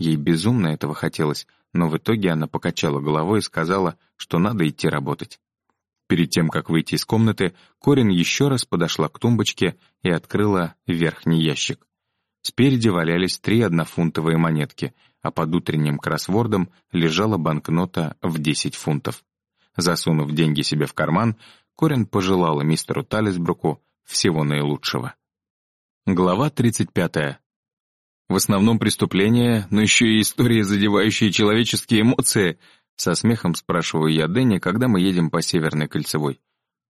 Ей безумно этого хотелось, но в итоге она покачала головой и сказала, что надо идти работать. Перед тем, как выйти из комнаты, Корин еще раз подошла к тумбочке и открыла верхний ящик. Спереди валялись три однофунтовые монетки, а под утренним кроссвордом лежала банкнота в 10 фунтов. Засунув деньги себе в карман, Корин пожелала мистеру Талисбруку всего наилучшего. Глава 35. В основном преступления, но еще и истории, задевающие человеческие эмоции, со смехом спрашиваю я Дэнни, когда мы едем по Северной кольцевой.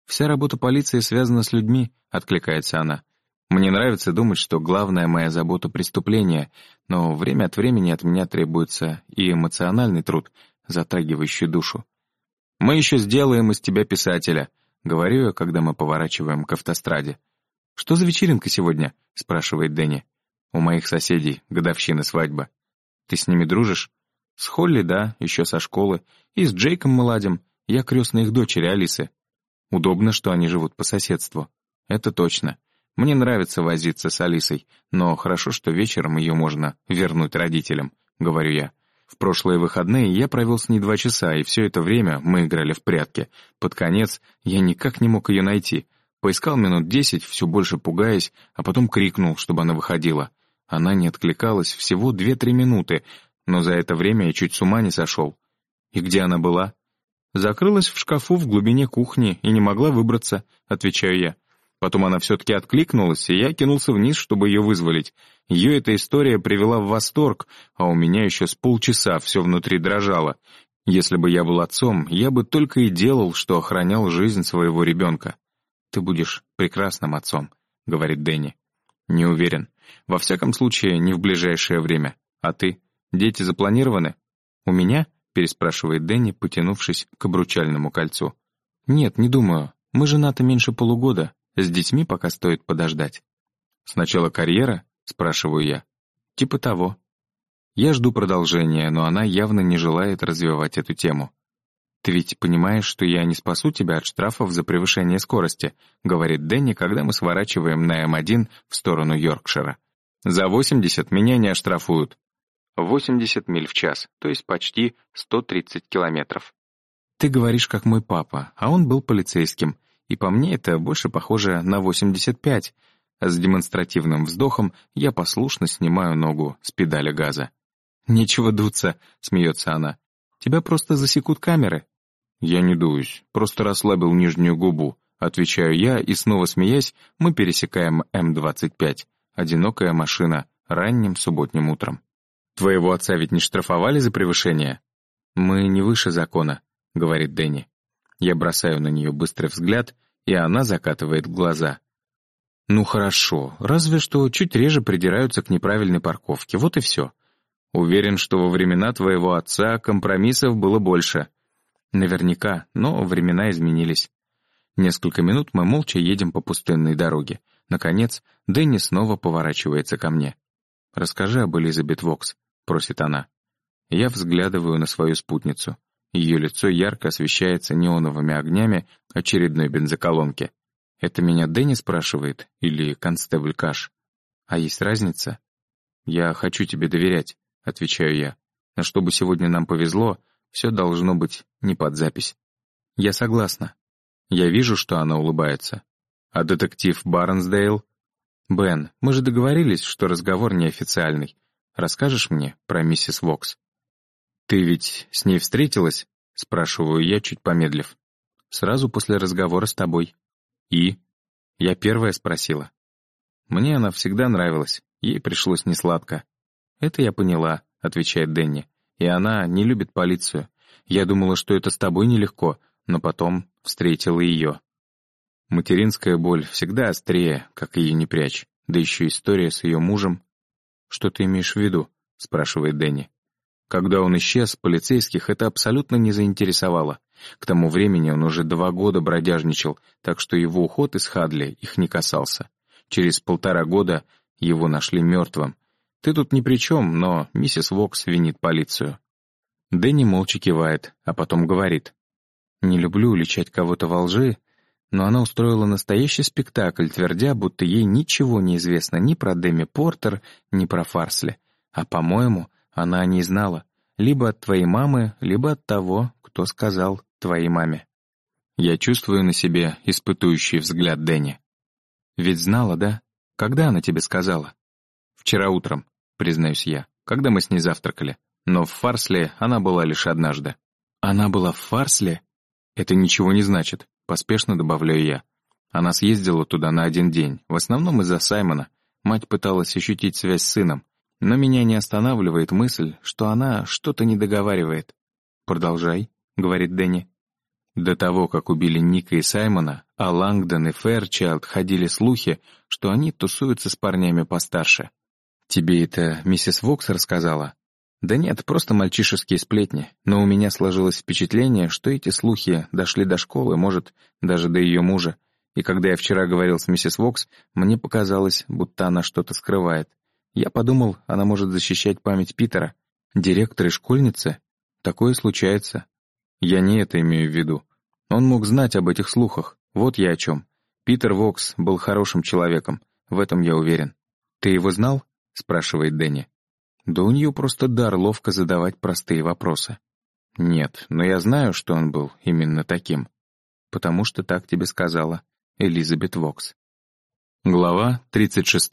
«Вся работа полиции связана с людьми», — откликается она. «Мне нравится думать, что главная моя забота — преступление, но время от времени от меня требуется и эмоциональный труд, затрагивающий душу. Мы еще сделаем из тебя писателя», — говорю я, когда мы поворачиваем к автостраде. «Что за вечеринка сегодня?» — спрашивает Дэнни. У моих соседей годовщина свадьба. Ты с ними дружишь? С Холли, да, еще со школы. И с Джейком мы ладим. Я крестная их дочери, Алисы. Удобно, что они живут по соседству. Это точно. Мне нравится возиться с Алисой, но хорошо, что вечером ее можно вернуть родителям, говорю я. В прошлые выходные я провел с ней два часа, и все это время мы играли в прятки. Под конец я никак не мог ее найти. Поискал минут десять, все больше пугаясь, а потом крикнул, чтобы она выходила. Она не откликалась всего две-три минуты, но за это время я чуть с ума не сошел. И где она была? Закрылась в шкафу в глубине кухни и не могла выбраться, отвечаю я. Потом она все-таки откликнулась, и я кинулся вниз, чтобы ее вызволить. Ее эта история привела в восторг, а у меня еще с полчаса все внутри дрожало. Если бы я был отцом, я бы только и делал, что охранял жизнь своего ребенка. «Ты будешь прекрасным отцом», — говорит Дэнни. «Не уверен. Во всяком случае, не в ближайшее время. А ты? Дети запланированы?» «У меня?» — переспрашивает Дэнни, потянувшись к обручальному кольцу. «Нет, не думаю. Мы женаты меньше полугода. С детьми пока стоит подождать». «Сначала карьера?» — спрашиваю я. «Типа того». Я жду продолжения, но она явно не желает развивать эту тему. «Ты ведь понимаешь, что я не спасу тебя от штрафов за превышение скорости», говорит Дэнни, когда мы сворачиваем на М1 в сторону Йоркшира. «За 80 меня не оштрафуют». 80 миль в час, то есть почти 130 километров. «Ты говоришь, как мой папа, а он был полицейским, и по мне это больше похоже на 85». С демонстративным вздохом я послушно снимаю ногу с педали газа. «Нечего дуться», — смеется она. «Тебя просто засекут камеры». «Я не дуюсь, просто расслабил нижнюю губу», отвечаю я, и снова смеясь, мы пересекаем М-25. Одинокая машина, ранним субботним утром. «Твоего отца ведь не штрафовали за превышение?» «Мы не выше закона», — говорит Дэнни. Я бросаю на нее быстрый взгляд, и она закатывает глаза. «Ну хорошо, разве что чуть реже придираются к неправильной парковке, вот и все. Уверен, что во времена твоего отца компромиссов было больше. Наверняка, но времена изменились. Несколько минут мы молча едем по пустынной дороге. Наконец, Дэнни снова поворачивается ко мне. «Расскажи об Элизабет Вокс», — просит она. Я взглядываю на свою спутницу. Ее лицо ярко освещается неоновыми огнями очередной бензоколонки. «Это меня Дэнни спрашивает? Или констебль Каш? А есть разница?» «Я хочу тебе доверять», — отвечаю я. «Но чтобы сегодня нам повезло, все должно быть не под запись. Я согласна. Я вижу, что она улыбается. А детектив Барнсдейл? Бен, мы же договорились, что разговор неофициальный. Расскажешь мне про миссис Вокс? Ты ведь с ней встретилась? Спрашиваю я, чуть помедлив. Сразу после разговора с тобой. И? Я первая спросила. Мне она всегда нравилась, ей пришлось несладко. Это я поняла, отвечает Дэнни и она не любит полицию. Я думала, что это с тобой нелегко, но потом встретила ее. Материнская боль всегда острее, как ее не прячь, да еще история с ее мужем. «Что ты имеешь в виду?» — спрашивает Дэнни. Когда он исчез, полицейских это абсолютно не заинтересовало. К тому времени он уже два года бродяжничал, так что его уход из Хадли их не касался. Через полтора года его нашли мертвым, ты тут ни при чем, но миссис Вокс винит полицию». Дэнни молча кивает, а потом говорит. «Не люблю уличать кого-то во лжи, но она устроила настоящий спектакль, твердя, будто ей ничего не известно ни про Дэми Портер, ни про Фарсли. А, по-моему, Она не знала. Либо от твоей мамы, либо от того, кто сказал твоей маме. Я чувствую на себе испытующий взгляд Дэнни. Ведь знала, да? Когда она тебе сказала? Вчера утром, признаюсь я, когда мы с ней завтракали. Но в Фарсле она была лишь однажды. Она была в Фарсле? Это ничего не значит, поспешно добавляю я. Она съездила туда на один день, в основном из-за Саймона. Мать пыталась ощутить связь с сыном, но меня не останавливает мысль, что она что-то не договаривает. «Продолжай», — говорит Дэнни. До того, как убили Ника и Саймона, о Лангдон и Фэрчайлд ходили слухи, что они тусуются с парнями постарше. «Тебе это миссис Вокс рассказала?» «Да нет, просто мальчишеские сплетни, но у меня сложилось впечатление, что эти слухи дошли до школы, может, даже до ее мужа, и когда я вчера говорил с миссис Вокс, мне показалось, будто она что-то скрывает. Я подумал, она может защищать память Питера. Директор и школьницы? Такое случается. Я не это имею в виду. Он мог знать об этих слухах. Вот я о чем. Питер Вокс был хорошим человеком. В этом я уверен. «Ты его знал?» — спрашивает Дэнни. Да у нее просто дар ловко задавать простые вопросы. Нет, но я знаю, что он был именно таким. Потому что так тебе сказала Элизабет Вокс. Глава 36.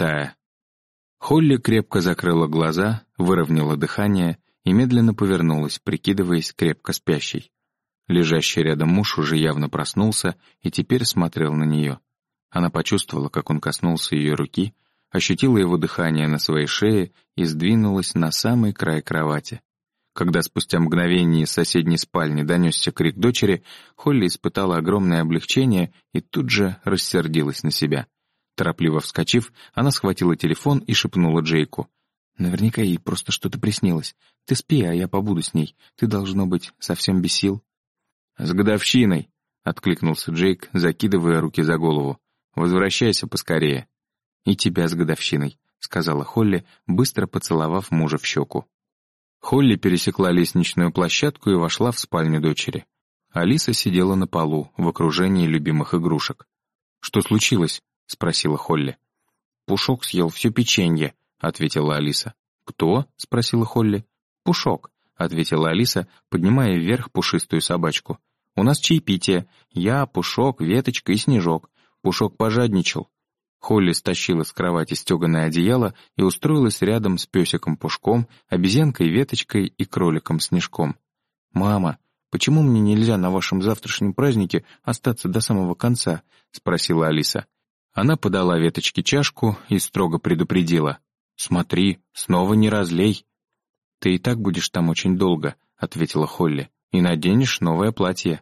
Холли крепко закрыла глаза, выровняла дыхание и медленно повернулась, прикидываясь крепко спящей. Лежащий рядом муж уже явно проснулся и теперь смотрел на нее. Она почувствовала, как он коснулся ее руки, ощутила его дыхание на своей шее и сдвинулась на самый край кровати. Когда спустя мгновение из соседней спальни донесся крик дочери, Холли испытала огромное облегчение и тут же рассердилась на себя. Торопливо вскочив, она схватила телефон и шепнула Джейку. «Наверняка ей просто что-то приснилось. Ты спи, а я побуду с ней. Ты, должно быть, совсем без сил». «С годовщиной!» — откликнулся Джейк, закидывая руки за голову. «Возвращайся поскорее». «И тебя с годовщиной», — сказала Холли, быстро поцеловав мужа в щеку. Холли пересекла лестничную площадку и вошла в спальню дочери. Алиса сидела на полу, в окружении любимых игрушек. «Что случилось?» — спросила Холли. «Пушок съел все печенье», — ответила Алиса. «Кто?» — спросила Холли. «Пушок», — ответила Алиса, поднимая вверх пушистую собачку. «У нас чаепитие. Я, Пушок, Веточка и Снежок. Пушок пожадничал». Холли стащила с кровати стеганое одеяло и устроилась рядом с песиком Пушком, обезьянкой Веточкой и кроликом Снежком. «Мама, почему мне нельзя на вашем завтрашнем празднике остаться до самого конца?» — спросила Алиса. Она подала веточке чашку и строго предупредила. «Смотри, снова не разлей». «Ты и так будешь там очень долго», — ответила Холли, «и наденешь новое платье».